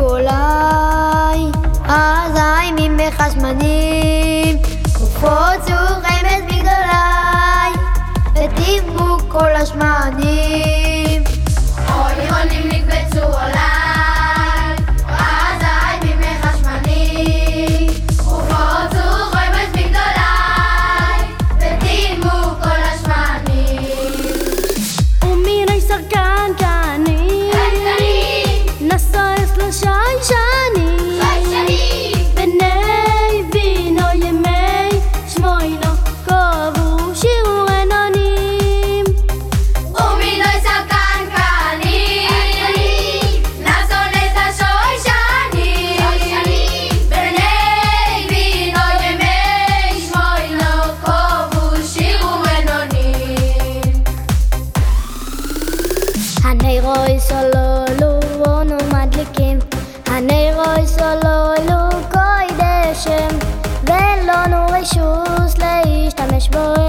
אולי, אזי ממך קופות קופוצו An eyroy solo מדליקים wono madliken an eyroy solo רשוס להשתמש בו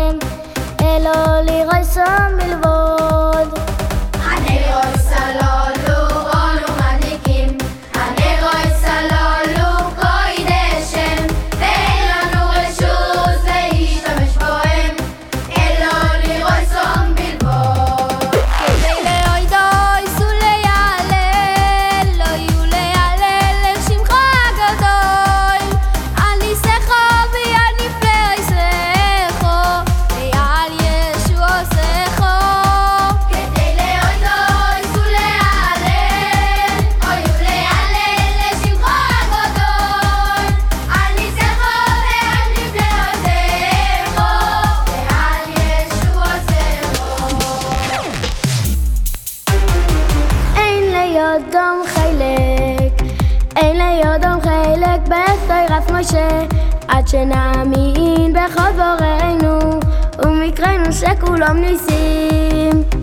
משה, עד שנאמין בכל בוראנו, ומקראנו שכולם ניסים.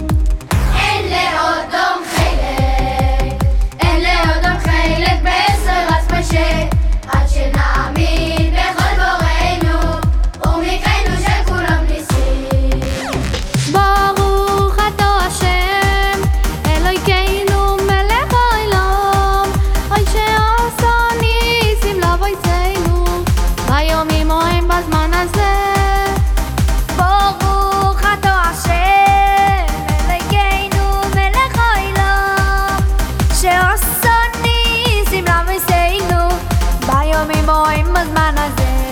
Hoy más van a hacer